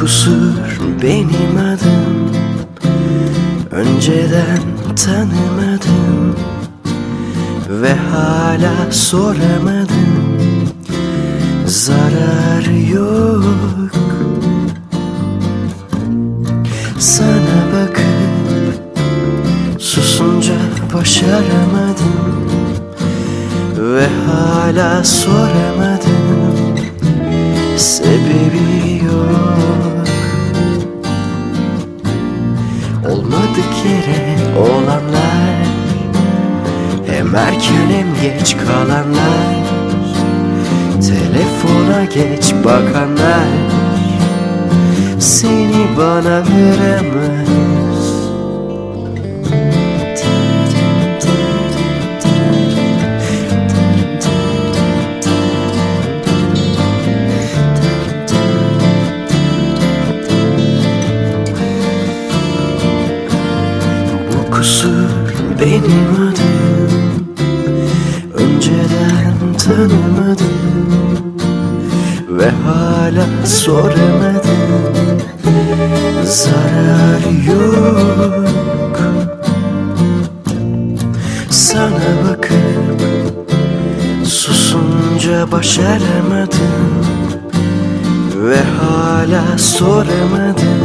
kusur benim adım. Önceden tanımadım Ve hala soramadım. Zarar yok. Sana bakıp Susunca başaramadım Ve hala soramadım. Sebebi Olmadık yere olanlar. Hem erken hem geç kalanlar. Telefona geç bakanlar. Seni bana veremez Kusur benim adım. Önceden tanımadım Ve hala soramadım Zarar yok. Sana bakıp Susunca başaramadım Ve hala soramadım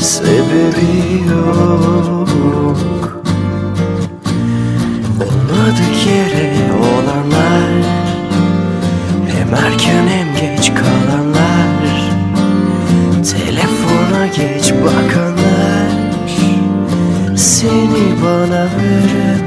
Sebebi yok varmadık yere olanlar. Hem erken hem geç kalanlar. Telefona geç bakanlar. Seni bana veremez.